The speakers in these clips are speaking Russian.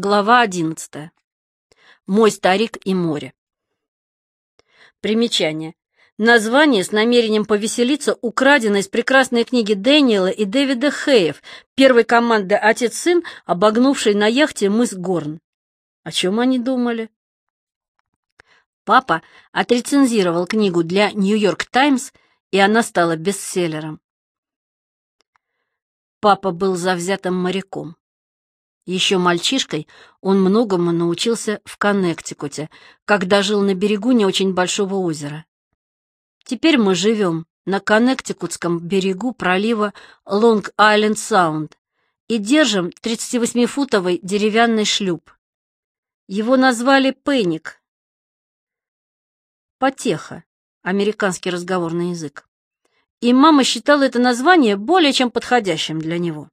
Глава одиннадцатая. Мой старик и море. Примечание. Название с намерением повеселиться украдено из прекрасной книги Дэниела и Дэвида Хеев, первой команды «Отец-сын», обогнувшей на яхте мыс Горн. О чем они думали? Папа отрецензировал книгу для «Нью-Йорк Таймс», и она стала бестселлером. Папа был завзятым моряком. Еще мальчишкой он многому научился в Коннектикуте, когда жил на берегу не очень большого озера. Теперь мы живем на Коннектикутском берегу пролива Лонг-Айленд-Саунд и держим 38-футовый деревянный шлюп. Его назвали Пэник. Потеха. Американский разговорный язык. И мама считала это название более чем подходящим для него.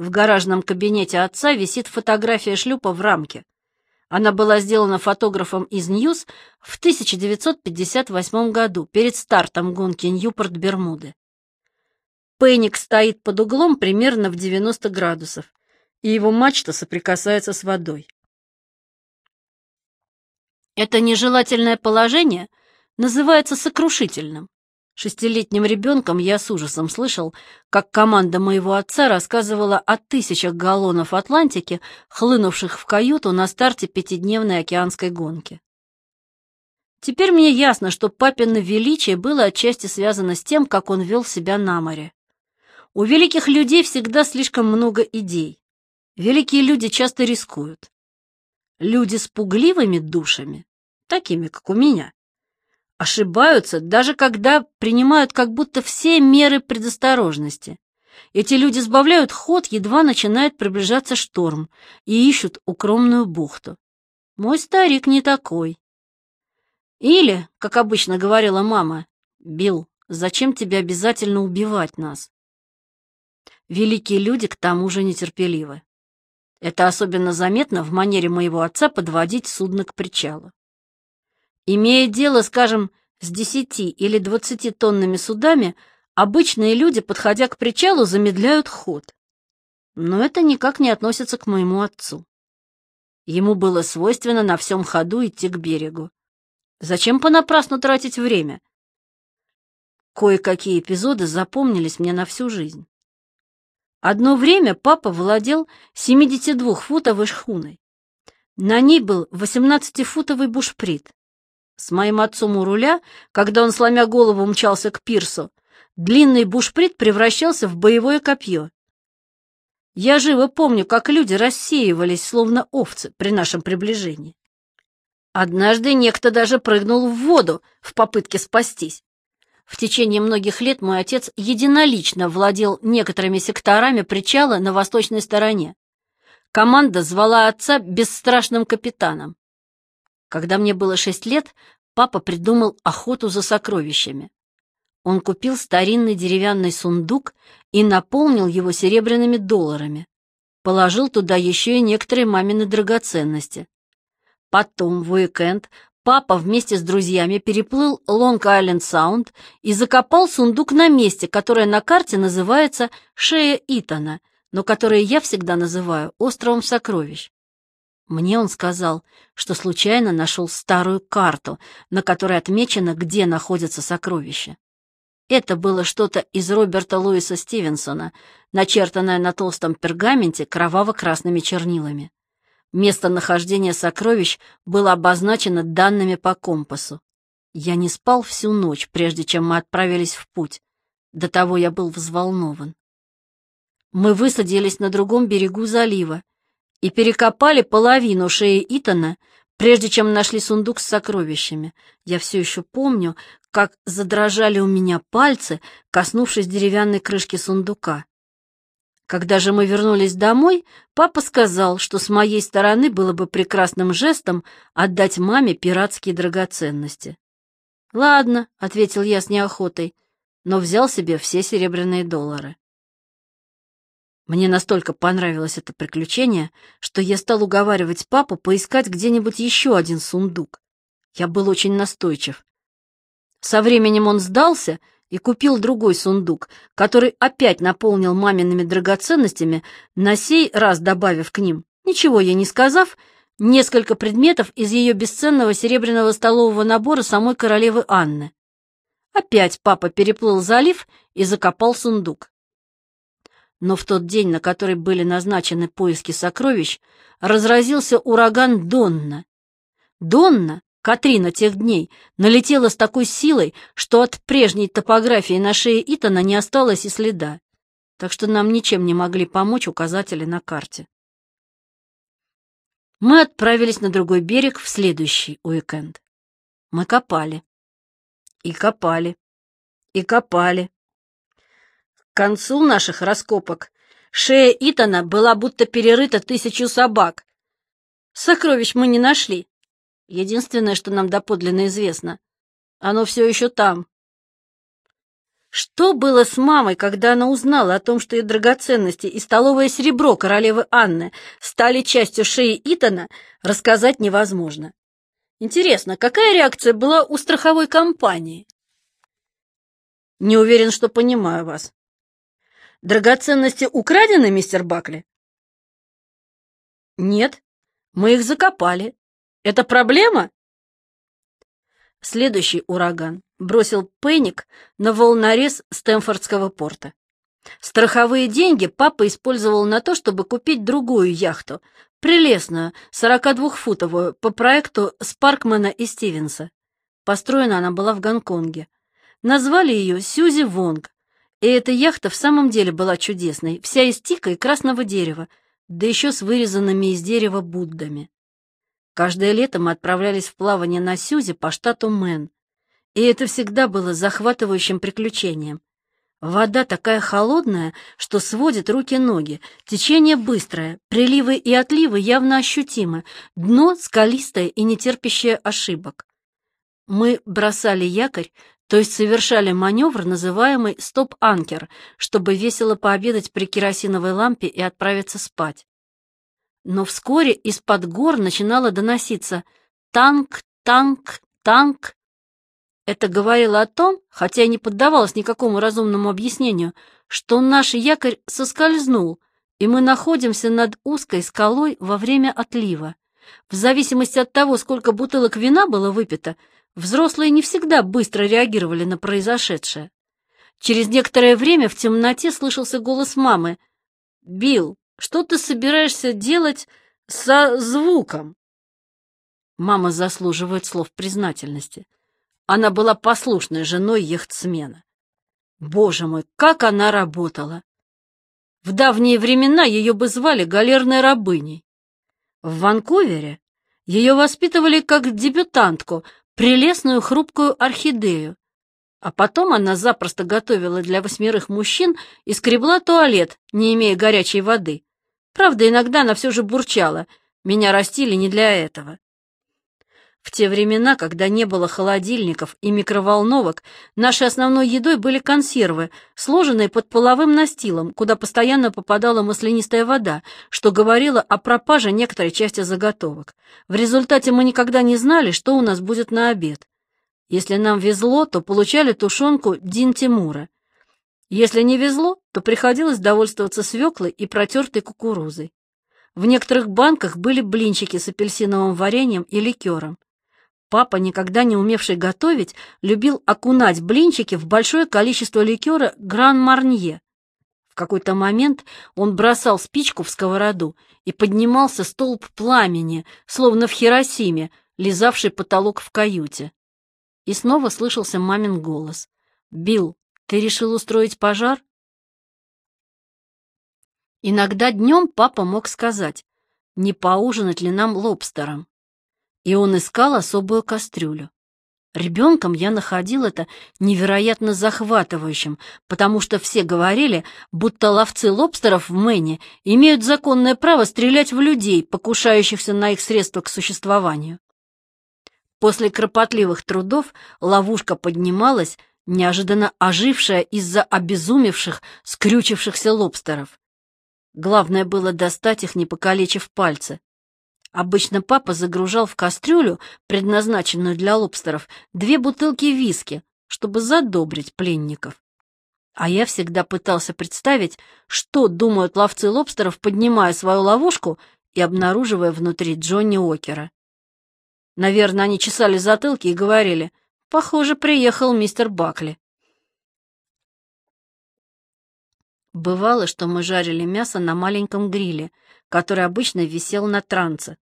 В гаражном кабинете отца висит фотография шлюпа в рамке. Она была сделана фотографом из Ньюс в 1958 году, перед стартом гонки Ньюпорт-Бермуды. Пенник стоит под углом примерно в 90 градусов, и его мачта соприкасается с водой. Это нежелательное положение называется сокрушительным. Шестилетним ребенком я с ужасом слышал, как команда моего отца рассказывала о тысячах галлонов Атлантики, хлынувших в каюту на старте пятидневной океанской гонки. Теперь мне ясно, что папино величие было отчасти связано с тем, как он вел себя на море. У великих людей всегда слишком много идей. Великие люди часто рискуют. Люди с пугливыми душами, такими, как у меня, ошибаются, даже когда принимают как будто все меры предосторожности. Эти люди сбавляют ход, едва начинает приближаться шторм, и ищут укромную бухту. Мой старик не такой. Или, как обычно говорила мама, «Билл, зачем тебе обязательно убивать нас?» Великие люди к тому же нетерпеливы. Это особенно заметно в манере моего отца подводить судно к причалу. Имея дело, скажем, с десяти или двадцати тонными судами, обычные люди, подходя к причалу, замедляют ход. Но это никак не относится к моему отцу. Ему было свойственно на всем ходу идти к берегу. Зачем понапрасну тратить время? Кое-какие эпизоды запомнились мне на всю жизнь. Одно время папа владел 72-футовой шхуной. На ней был 18-футовый бушприт. С моим отцом у руля, когда он, сломя голову, мчался к пирсу, длинный бушприт превращался в боевое копье. Я живо помню, как люди рассеивались, словно овцы, при нашем приближении. Однажды некто даже прыгнул в воду в попытке спастись. В течение многих лет мой отец единолично владел некоторыми секторами причала на восточной стороне. Команда звала отца бесстрашным капитаном. Когда мне было шесть лет, папа придумал охоту за сокровищами. Он купил старинный деревянный сундук и наполнил его серебряными долларами. Положил туда еще и некоторые мамины драгоценности. Потом, в уикенд, папа вместе с друзьями переплыл Лонг-Айленд-Саунд и закопал сундук на месте, которое на карте называется «Шея Итана», но которое я всегда называю «Островом сокровищ». Мне он сказал, что случайно нашел старую карту, на которой отмечено, где находятся сокровища. Это было что-то из Роберта Луиса Стивенсона, начертанное на толстом пергаменте кроваво-красными чернилами. Местонахождение сокровищ было обозначено данными по компасу. Я не спал всю ночь, прежде чем мы отправились в путь. До того я был взволнован. Мы высадились на другом берегу залива, и перекопали половину шеи Итана, прежде чем нашли сундук с сокровищами. Я все еще помню, как задрожали у меня пальцы, коснувшись деревянной крышки сундука. Когда же мы вернулись домой, папа сказал, что с моей стороны было бы прекрасным жестом отдать маме пиратские драгоценности. «Ладно», — ответил я с неохотой, но взял себе все серебряные доллары. Мне настолько понравилось это приключение, что я стал уговаривать папу поискать где-нибудь еще один сундук. Я был очень настойчив. Со временем он сдался и купил другой сундук, который опять наполнил мамиными драгоценностями, на сей раз добавив к ним ничего ей не сказав, несколько предметов из ее бесценного серебряного столового набора самой королевы Анны. Опять папа переплыл залив и закопал сундук. Но в тот день, на который были назначены поиски сокровищ, разразился ураган Донна. Донна, Катрина тех дней, налетела с такой силой, что от прежней топографии на шее Итана не осталось и следа, так что нам ничем не могли помочь указатели на карте. Мы отправились на другой берег в следующий уикенд. Мы копали. И копали. И копали. К концу наших раскопок шея Итана была будто перерыта тысячу собак. Сокровищ мы не нашли. Единственное, что нам доподлинно известно, оно все еще там. Что было с мамой, когда она узнала о том, что ее драгоценности и столовое серебро королевы Анны стали частью шеи Итана, рассказать невозможно. Интересно, какая реакция была у страховой компании? Не уверен, что понимаю вас. Драгоценности украдены, мистер Бакли? Нет, мы их закопали. Это проблема? Следующий ураган бросил пэник на волнорез Стэнфордского порта. Страховые деньги папа использовал на то, чтобы купить другую яхту, прелестную, 42-футовую, по проекту Спаркмана и Стивенса. Построена она была в Гонконге. Назвали ее Сьюзи Вонг, и эта яхта в самом деле была чудесной, вся из тика и красного дерева, да еще с вырезанными из дерева Буддами. Каждое лето мы отправлялись в плавание на Сюзе по штату Мэн, и это всегда было захватывающим приключением. Вода такая холодная, что сводит руки-ноги, течение быстрое, приливы и отливы явно ощутимы, дно скалистое и нетерпящее ошибок. Мы бросали якорь, то есть совершали маневр, называемый стоп-анкер, чтобы весело пообедать при керосиновой лампе и отправиться спать. Но вскоре из-под гор начинало доноситься «танк, танк, танк». Это говорило о том, хотя и не поддавалось никакому разумному объяснению, что наш якорь соскользнул, и мы находимся над узкой скалой во время отлива. В зависимости от того, сколько бутылок вина было выпито, Взрослые не всегда быстро реагировали на произошедшее. Через некоторое время в темноте слышался голос мамы. «Билл, что ты собираешься делать со звуком?» Мама заслуживает слов признательности. Она была послушной женой яхтсмена. Боже мой, как она работала! В давние времена ее бы звали галерной рабыней. В Ванкувере ее воспитывали как дебютантку — прелестную хрупкую орхидею. А потом она запросто готовила для восьмерых мужчин и скребла туалет, не имея горячей воды. Правда, иногда она все же бурчала. Меня растили не для этого. В те времена, когда не было холодильников и микроволновок, нашей основной едой были консервы, сложенные под половым настилом, куда постоянно попадала маслянистая вода, что говорило о пропаже некоторой части заготовок. В результате мы никогда не знали, что у нас будет на обед. Если нам везло, то получали тушенку Дин Тимура. Если не везло, то приходилось довольствоваться свеклой и протертой кукурузой. В некоторых банках были блинчики с апельсиновым вареньем и ликером. Папа, никогда не умевший готовить, любил окунать блинчики в большое количество ликера Гран-Марнье. В какой-то момент он бросал спичку в сковороду, и поднимался столб пламени, словно в Хиросиме, лизавший потолок в каюте. И снова слышался мамин голос. «Билл, ты решил устроить пожар?» Иногда днем папа мог сказать, не поужинать ли нам лобстером и он искал особую кастрюлю. Ребенком я находил это невероятно захватывающим, потому что все говорили, будто ловцы лобстеров в Мэне имеют законное право стрелять в людей, покушающихся на их средства к существованию. После кропотливых трудов ловушка поднималась, неожиданно ожившая из-за обезумевших, скрючившихся лобстеров. Главное было достать их, не покалечив пальцы. Обычно папа загружал в кастрюлю, предназначенную для лобстеров, две бутылки виски, чтобы задобрить пленников. А я всегда пытался представить, что думают ловцы лобстеров, поднимая свою ловушку и обнаруживая внутри Джонни Окера. Наверное, они чесали затылки и говорили, «Похоже, приехал мистер Бакли». Бывало, что мы жарили мясо на маленьком гриле, который обычно висел на транце.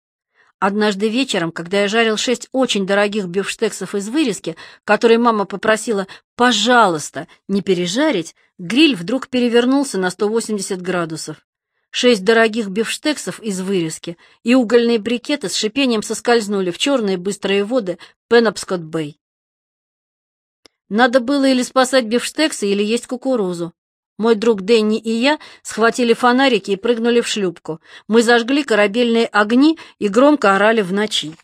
Однажды вечером, когда я жарил шесть очень дорогих бифштексов из вырезки, которые мама попросила «пожалуйста» не пережарить, гриль вдруг перевернулся на 180 градусов. Шесть дорогих бифштексов из вырезки и угольные брикеты с шипением соскользнули в черные быстрые воды Пенопскот-Бэй. Надо было или спасать бифштексы, или есть кукурузу. Мой друг Дэнни и я схватили фонарики и прыгнули в шлюпку. Мы зажгли корабельные огни и громко орали в ночи.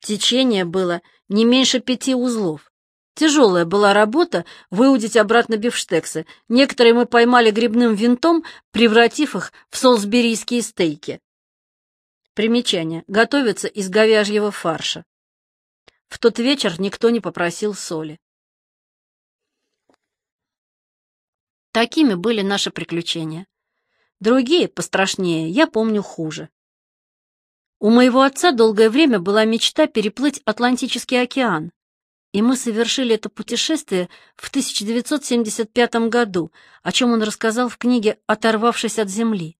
Течение было не меньше пяти узлов. Тяжелая была работа выудить обратно бифштексы. Некоторые мы поймали грибным винтом, превратив их в солсберийские стейки. Примечание. Готовятся из говяжьего фарша. В тот вечер никто не попросил соли. Такими были наши приключения. Другие, пострашнее, я помню хуже. У моего отца долгое время была мечта переплыть Атлантический океан, и мы совершили это путешествие в 1975 году, о чем он рассказал в книге «Оторвавшись от земли».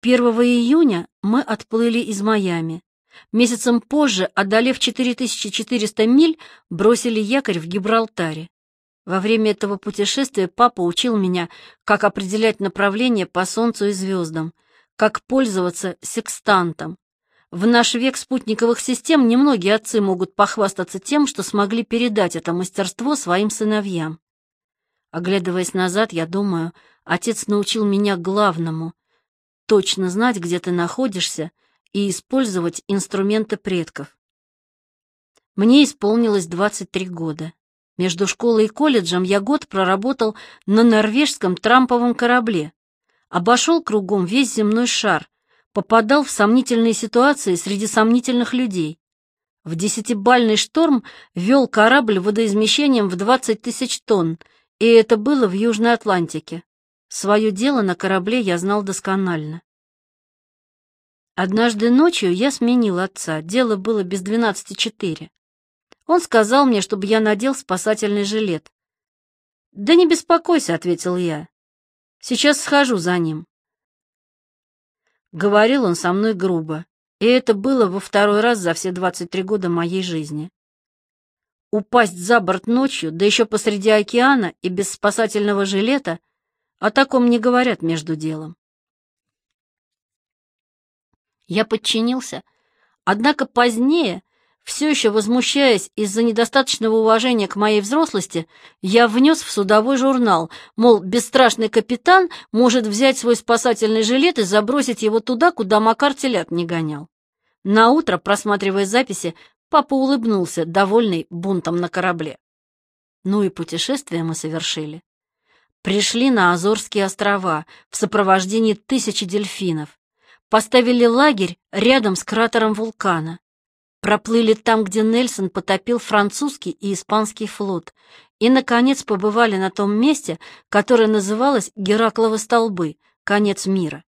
1 июня мы отплыли из Майами. Месяцем позже, одолев 4400 миль, бросили якорь в Гибралтаре. Во время этого путешествия папа учил меня, как определять направление по Солнцу и звездам, как пользоваться секстантом. В наш век спутниковых систем немногие отцы могут похвастаться тем, что смогли передать это мастерство своим сыновьям. Оглядываясь назад, я думаю, отец научил меня главному — точно знать, где ты находишься, и использовать инструменты предков. Мне исполнилось 23 года. Между школой и колледжем я год проработал на норвежском трамповом корабле. Обошел кругом весь земной шар, попадал в сомнительные ситуации среди сомнительных людей. В десятибальный шторм вел корабль водоизмещением в 20 тысяч тонн, и это было в Южной Атлантике. Свое дело на корабле я знал досконально. Однажды ночью я сменил отца, дело было без двенадцати четыре. Он сказал мне, чтобы я надел спасательный жилет. «Да не беспокойся», — ответил я. «Сейчас схожу за ним». Говорил он со мной грубо, и это было во второй раз за все 23 года моей жизни. Упасть за борт ночью, да еще посреди океана и без спасательного жилета, о таком не говорят между делом. Я подчинился, однако позднее все еще возмущаясь из-за недостаточного уважения к моей взрослости, я внес в судовой журнал, мол, бесстрашный капитан может взять свой спасательный жилет и забросить его туда, куда Макар телят не гонял. Наутро, просматривая записи, папа улыбнулся, довольный бунтом на корабле. Ну и путешествие мы совершили. Пришли на Азорские острова в сопровождении тысячи дельфинов. Поставили лагерь рядом с кратером вулкана. Проплыли там, где Нельсон потопил французский и испанский флот, и, наконец, побывали на том месте, которое называлось Геракловы столбы, конец мира.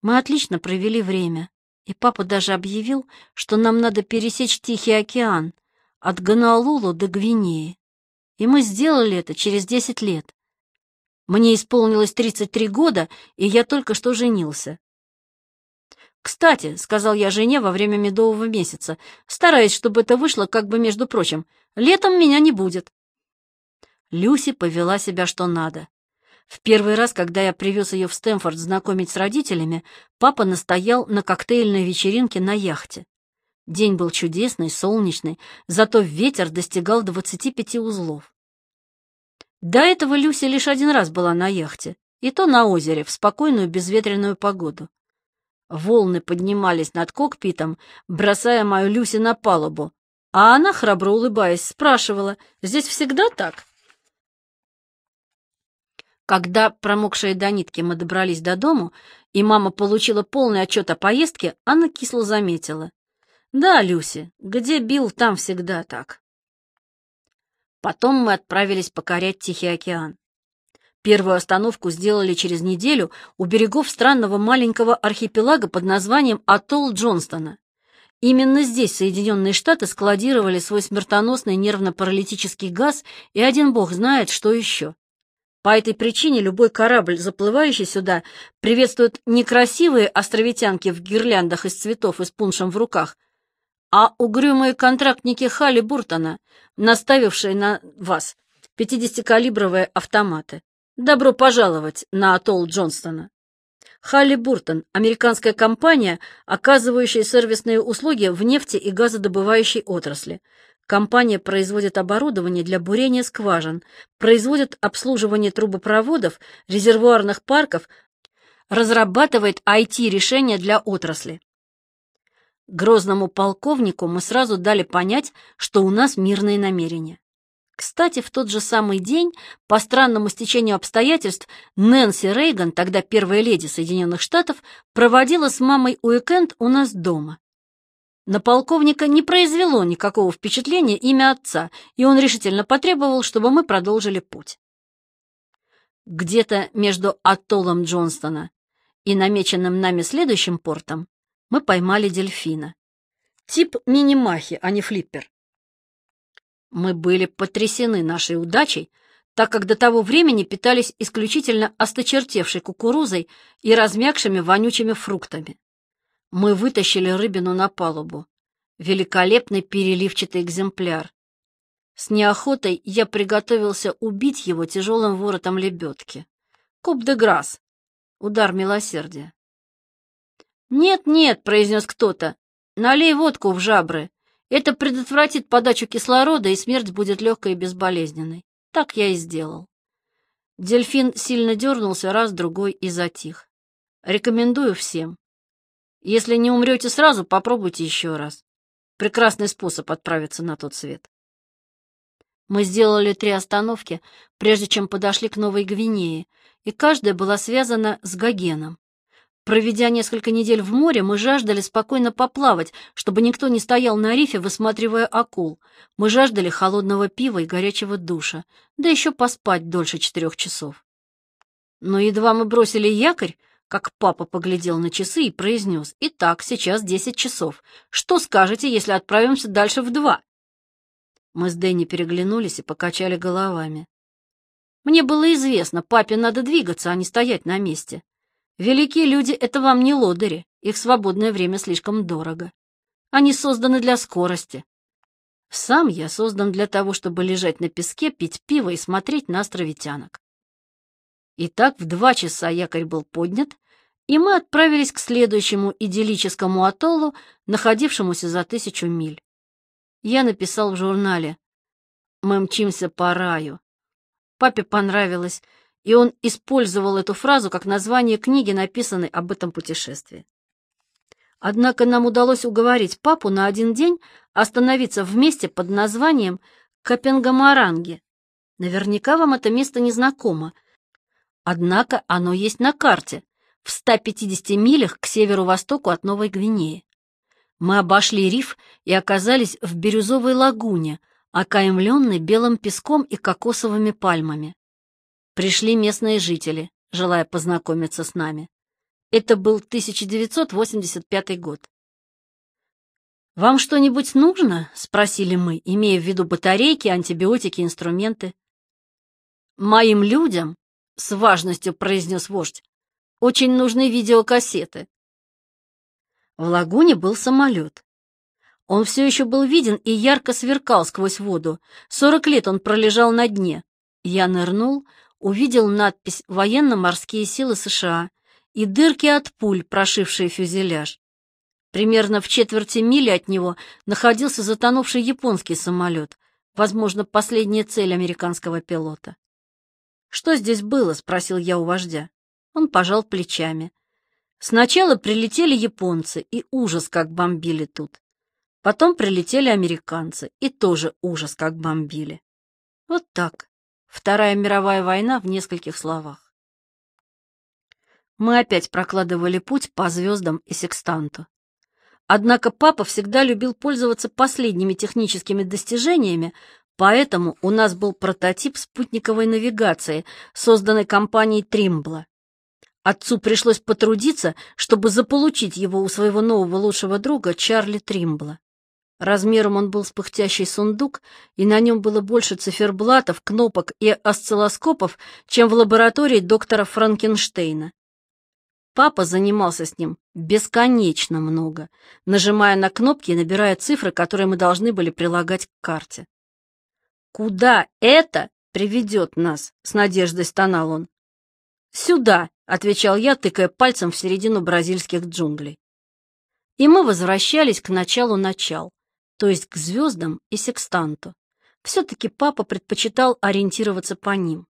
Мы отлично провели время, и папа даже объявил, что нам надо пересечь Тихий океан от Гонолулу до Гвинеи. И мы сделали это через десять лет. Мне исполнилось 33 года, и я только что женился. «Кстати», — сказал я жене во время медового месяца, стараясь, чтобы это вышло как бы между прочим, «летом меня не будет». Люси повела себя что надо. В первый раз, когда я привез ее в Стэнфорд знакомить с родителями, папа настоял на коктейльной вечеринке на яхте. День был чудесный, солнечный, зато ветер достигал 25 узлов. До этого Люси лишь один раз была на яхте, и то на озере, в спокойную безветренную погоду. Волны поднимались над кокпитом, бросая мою Люси на палубу, а она, храбро улыбаясь, спрашивала, «Здесь всегда так?» Когда, промокшие до нитки, мы добрались до дому, и мама получила полный отчет о поездке, она кисло заметила. «Да, Люси, где бил, там всегда так». Потом мы отправились покорять Тихий океан. Первую остановку сделали через неделю у берегов странного маленького архипелага под названием Атолл Джонстона. Именно здесь Соединенные Штаты складировали свой смертоносный нервно-паралитический газ и один бог знает, что еще. По этой причине любой корабль, заплывающий сюда, приветствует не красивые островитянки в гирляндах из цветов и с пуншем в руках, а угрюмые контрактники Халли Буртона, наставившие на вас 50-калибровые автоматы. Добро пожаловать на атолл Джонстона. Халли Буртон – американская компания, оказывающая сервисные услуги в нефти- и газодобывающей отрасли. Компания производит оборудование для бурения скважин, производит обслуживание трубопроводов, резервуарных парков, разрабатывает IT-решения для отрасли. Грозному полковнику мы сразу дали понять, что у нас мирные намерения. Кстати, в тот же самый день, по странному стечению обстоятельств, Нэнси Рейган, тогда первая леди Соединенных Штатов, проводила с мамой уикенд у нас дома. На полковника не произвело никакого впечатления имя отца, и он решительно потребовал, чтобы мы продолжили путь. Где-то между атоллом Джонстона и намеченным нами следующим портом мы поймали дельфина. Тип мини-махи, а не флиппер. Мы были потрясены нашей удачей, так как до того времени питались исключительно осточертевшей кукурузой и размягшими вонючими фруктами. Мы вытащили рыбину на палубу. Великолепный переливчатый экземпляр. С неохотой я приготовился убить его тяжелым воротом лебедки. Куб де грас. Удар милосердия. «Нет-нет», — произнес кто-то, — «налей водку в жабры. Это предотвратит подачу кислорода, и смерть будет легкой и безболезненной. Так я и сделал». Дельфин сильно дернулся раз-другой и затих. Рекомендую всем. Если не умрете сразу, попробуйте еще раз. Прекрасный способ отправиться на тот свет. Мы сделали три остановки, прежде чем подошли к Новой Гвинее, и каждая была связана с Гогеном. Проведя несколько недель в море, мы жаждали спокойно поплавать, чтобы никто не стоял на рифе, высматривая акул. Мы жаждали холодного пива и горячего душа, да еще поспать дольше четырех часов. Но едва мы бросили якорь, как папа поглядел на часы и произнес, «Итак, сейчас десять часов. Что скажете, если отправимся дальше в два?» Мы с Дэнни переглянулись и покачали головами. Мне было известно, папе надо двигаться, а не стоять на месте. Великие люди — это вам не лодыри, их свободное время слишком дорого. Они созданы для скорости. Сам я создан для того, чтобы лежать на песке, пить пиво и смотреть на островитянок. Итак, в два часа якорь был поднят, и мы отправились к следующему идиллическому атоллу, находившемуся за тысячу миль. Я написал в журнале «Мы мчимся по раю». Папе понравилось, и он использовал эту фразу как название книги, написанной об этом путешествии. Однако нам удалось уговорить папу на один день остановиться вместе под названием Копенгамаранги. Наверняка вам это место не знакомо, однако оно есть на карте, в 150 милях к северу-востоку от Новой Гвинеи. Мы обошли риф и оказались в бирюзовой лагуне, окаймленной белым песком и кокосовыми пальмами. Пришли местные жители, желая познакомиться с нами. Это был 1985 год. «Вам что-нибудь нужно?» — спросили мы, имея в виду батарейки, антибиотики, инструменты. «Моим людям», — с важностью произнес вождь, очень нужны видеокассеты. В лагуне был самолет. Он все еще был виден и ярко сверкал сквозь воду. Сорок лет он пролежал на дне. Я нырнул, увидел надпись «Военно-морские силы США» и дырки от пуль, прошившие фюзеляж. Примерно в четверти мили от него находился затонувший японский самолет, возможно, последняя цель американского пилота. «Что здесь было?» — спросил я у вождя. Он пожал плечами. Сначала прилетели японцы, и ужас, как бомбили тут. Потом прилетели американцы, и тоже ужас, как бомбили. Вот так. Вторая мировая война в нескольких словах. Мы опять прокладывали путь по звездам и секстанту. Однако папа всегда любил пользоваться последними техническими достижениями, Поэтому у нас был прототип спутниковой навигации, созданной компанией Тримбла. Отцу пришлось потрудиться, чтобы заполучить его у своего нового лучшего друга Чарли Тримбла. Размером он был с пыхтящий сундук, и на нем было больше циферблатов, кнопок и осциллоскопов, чем в лаборатории доктора Франкенштейна. Папа занимался с ним бесконечно много, нажимая на кнопки и набирая цифры, которые мы должны были прилагать к карте. «Куда это приведет нас?» — с надеждой стонал он. «Сюда», — отвечал я, тыкая пальцем в середину бразильских джунглей. И мы возвращались к началу начал, то есть к звездам и секстанту. Все-таки папа предпочитал ориентироваться по ним.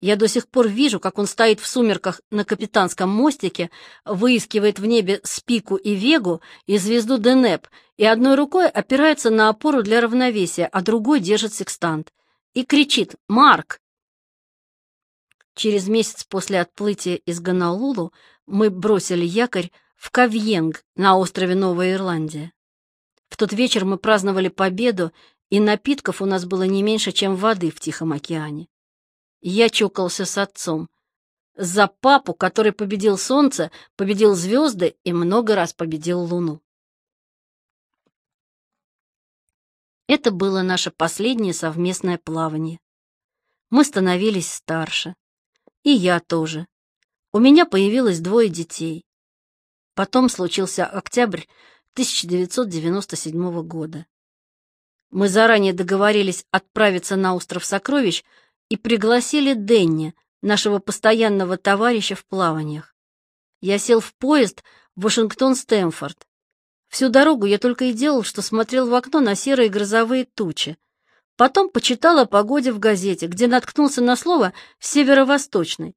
Я до сих пор вижу, как он стоит в сумерках на капитанском мостике, выискивает в небе Спику и Вегу и звезду Денеп, и одной рукой опирается на опору для равновесия, а другой держит секстант. И кричит «Марк!». Через месяц после отплытия из Ганалулу мы бросили якорь в Кавьенг на острове Новая Ирландия. В тот вечер мы праздновали победу, и напитков у нас было не меньше, чем воды в Тихом океане. Я чокался с отцом. За папу, который победил солнце, победил звезды и много раз победил луну. Это было наше последнее совместное плавание. Мы становились старше. И я тоже. У меня появилось двое детей. Потом случился октябрь 1997 года. Мы заранее договорились отправиться на остров Сокровищ и пригласили Денни, нашего постоянного товарища в плаваниях. Я сел в поезд в Вашингтон-Стэмфорд. Всю дорогу я только и делал, что смотрел в окно на серые грозовые тучи. Потом почитал о погоде в газете, где наткнулся на слово «северо-восточный».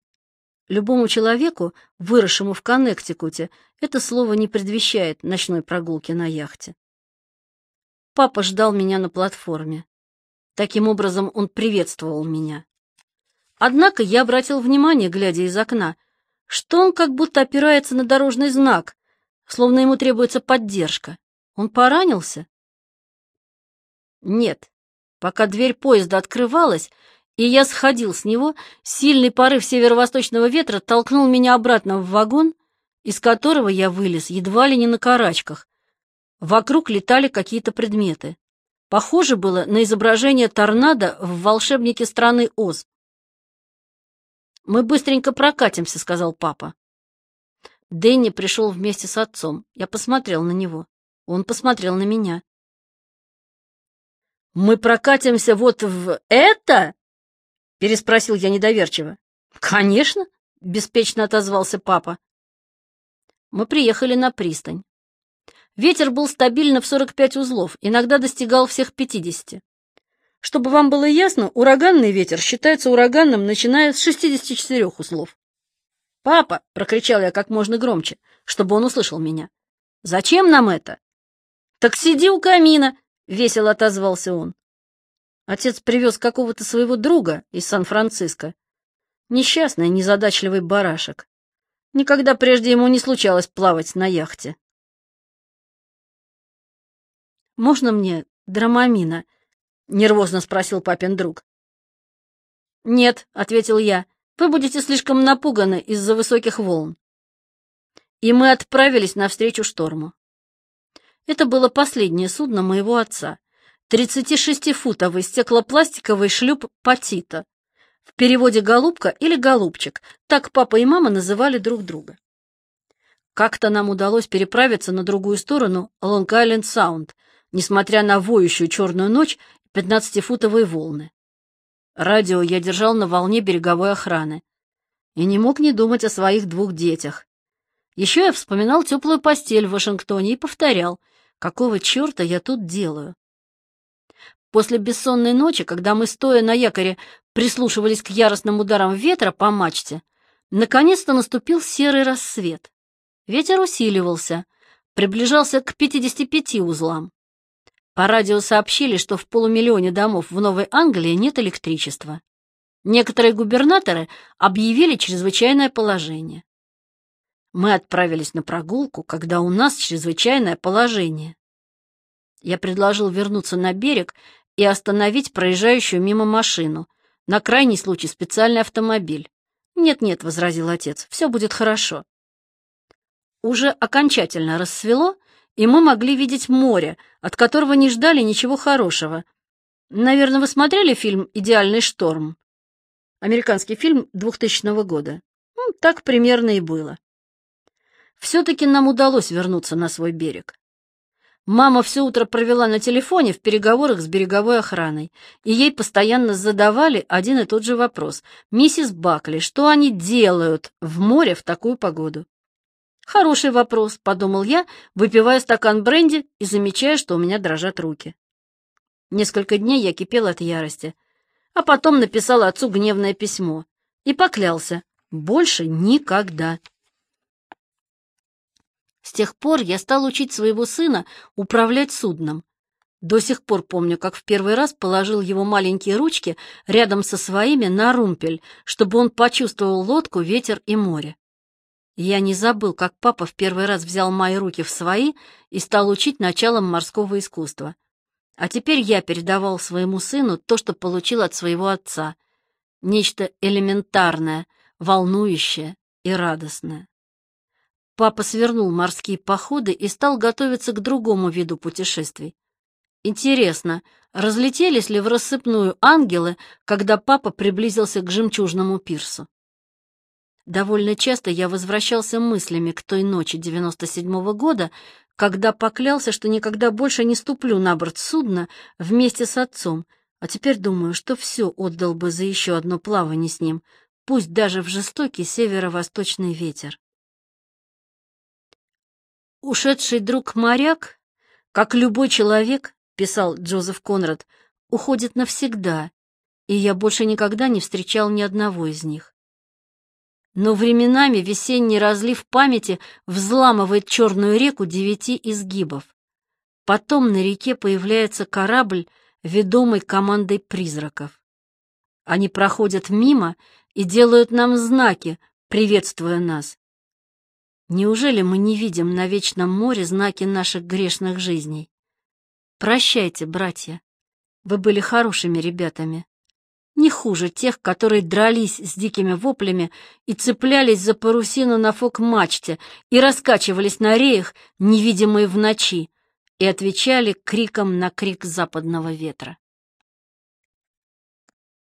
Любому человеку, выросшему в Коннектикуте, это слово не предвещает ночной прогулки на яхте. Папа ждал меня на платформе. Таким образом, он приветствовал меня. Однако я обратил внимание, глядя из окна, что он как будто опирается на дорожный знак, словно ему требуется поддержка. Он поранился? Нет. Пока дверь поезда открывалась, и я сходил с него, сильный порыв северо-восточного ветра толкнул меня обратно в вагон, из которого я вылез едва ли не на карачках. Вокруг летали какие-то предметы. Похоже было на изображение торнадо в «Волшебнике страны Оз». «Мы быстренько прокатимся», — сказал папа. Дэнни пришел вместе с отцом. Я посмотрел на него. Он посмотрел на меня. «Мы прокатимся вот в это?» — переспросил я недоверчиво. «Конечно», — беспечно отозвался папа. Мы приехали на пристань. Ветер был стабильно в 45 узлов, иногда достигал всех 50. Чтобы вам было ясно, ураганный ветер считается ураганным, начиная с 64 узлов. «Папа!» — прокричал я как можно громче, чтобы он услышал меня. «Зачем нам это?» «Так сиди у камина!» — весело отозвался он. Отец привез какого-то своего друга из Сан-Франциско. Несчастный, незадачливый барашек. Никогда прежде ему не случалось плавать на яхте. «Можно мне драмамина?» — нервозно спросил папин друг. «Нет», — ответил я, — «вы будете слишком напуганы из-за высоких волн». И мы отправились навстречу шторму. Это было последнее судно моего отца, 36-футовый стеклопластиковый шлюп «Патита». В переводе «голубка» или «голубчик», так папа и мама называли друг друга. Как-то нам удалось переправиться на другую сторону Лонг-Айленд-Саунд, несмотря на воющую черную ночь и 15-футовые волны. Радио я держал на волне береговой охраны и не мог не думать о своих двух детях. Еще я вспоминал теплую постель в Вашингтоне и повторял, какого черта я тут делаю. После бессонной ночи, когда мы, стоя на якоре, прислушивались к яростным ударам ветра по мачте, наконец-то наступил серый рассвет. Ветер усиливался, приближался к 55 узлам. По радио сообщили, что в полумиллионе домов в Новой Англии нет электричества. Некоторые губернаторы объявили чрезвычайное положение. Мы отправились на прогулку, когда у нас чрезвычайное положение. Я предложил вернуться на берег и остановить проезжающую мимо машину. На крайний случай специальный автомобиль. «Нет-нет», — возразил отец, — «все будет хорошо». Уже окончательно рассвело, и мы могли видеть море, от которого не ждали ничего хорошего. Наверное, вы смотрели фильм «Идеальный шторм»? Американский фильм 2000 года. Ну, так примерно и было. Все-таки нам удалось вернуться на свой берег. Мама все утро провела на телефоне в переговорах с береговой охраной, и ей постоянно задавали один и тот же вопрос. «Миссис Бакли, что они делают в море в такую погоду?» «Хороший вопрос», — подумал я, выпивая стакан бренди и замечая, что у меня дрожат руки. Несколько дней я кипел от ярости, а потом написал отцу гневное письмо и поклялся «больше никогда». С тех пор я стал учить своего сына управлять судном. До сих пор помню, как в первый раз положил его маленькие ручки рядом со своими на румпель, чтобы он почувствовал лодку, ветер и море. Я не забыл, как папа в первый раз взял мои руки в свои и стал учить началам морского искусства. А теперь я передавал своему сыну то, что получил от своего отца. Нечто элементарное, волнующее и радостное. Папа свернул морские походы и стал готовиться к другому виду путешествий. Интересно, разлетелись ли в рассыпную ангелы, когда папа приблизился к жемчужному пирсу? Довольно часто я возвращался мыслями к той ночи 97-го года, когда поклялся, что никогда больше не ступлю на борт судна вместе с отцом, а теперь думаю, что все отдал бы за еще одно плавание с ним, пусть даже в жестокий северо-восточный ветер. Ушедший друг-моряк, как любой человек, писал Джозеф Конрад, уходит навсегда, и я больше никогда не встречал ни одного из них. Но временами весенний разлив памяти взламывает черную реку девяти изгибов. Потом на реке появляется корабль, ведомый командой призраков. Они проходят мимо и делают нам знаки, приветствуя нас. Неужели мы не видим на вечном море знаки наших грешных жизней? Прощайте, братья. Вы были хорошими ребятами. Не хуже тех, которые дрались с дикими воплями и цеплялись за парусину на фок-мачте и раскачивались на реях, невидимые в ночи, и отвечали криком на крик западного ветра.